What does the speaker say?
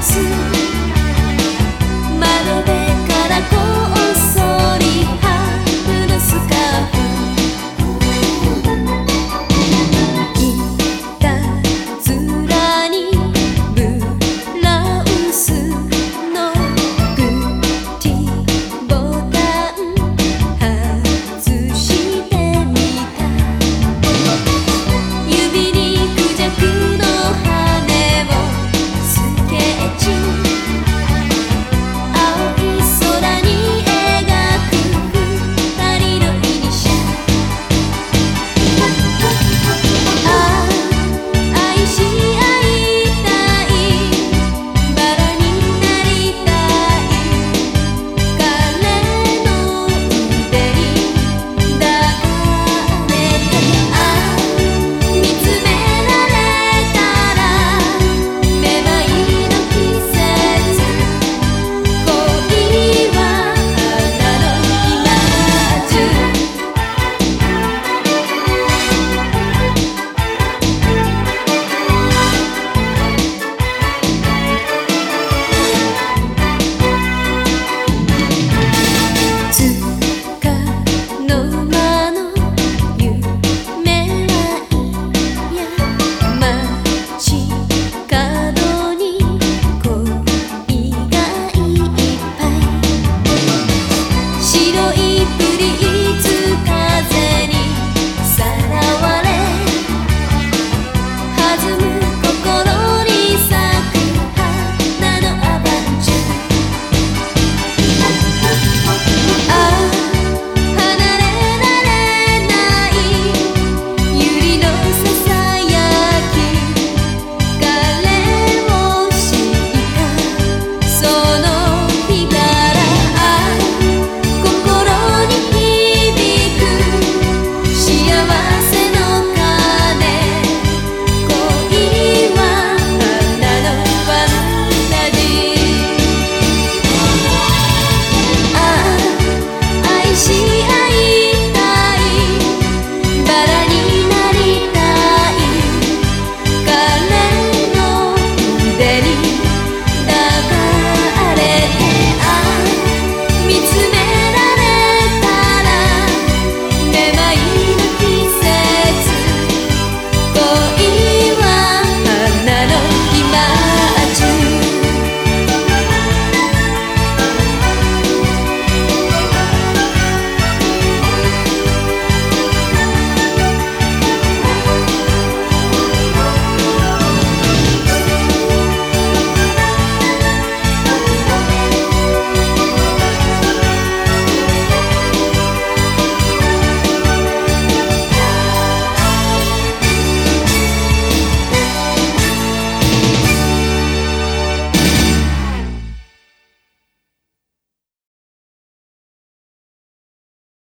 to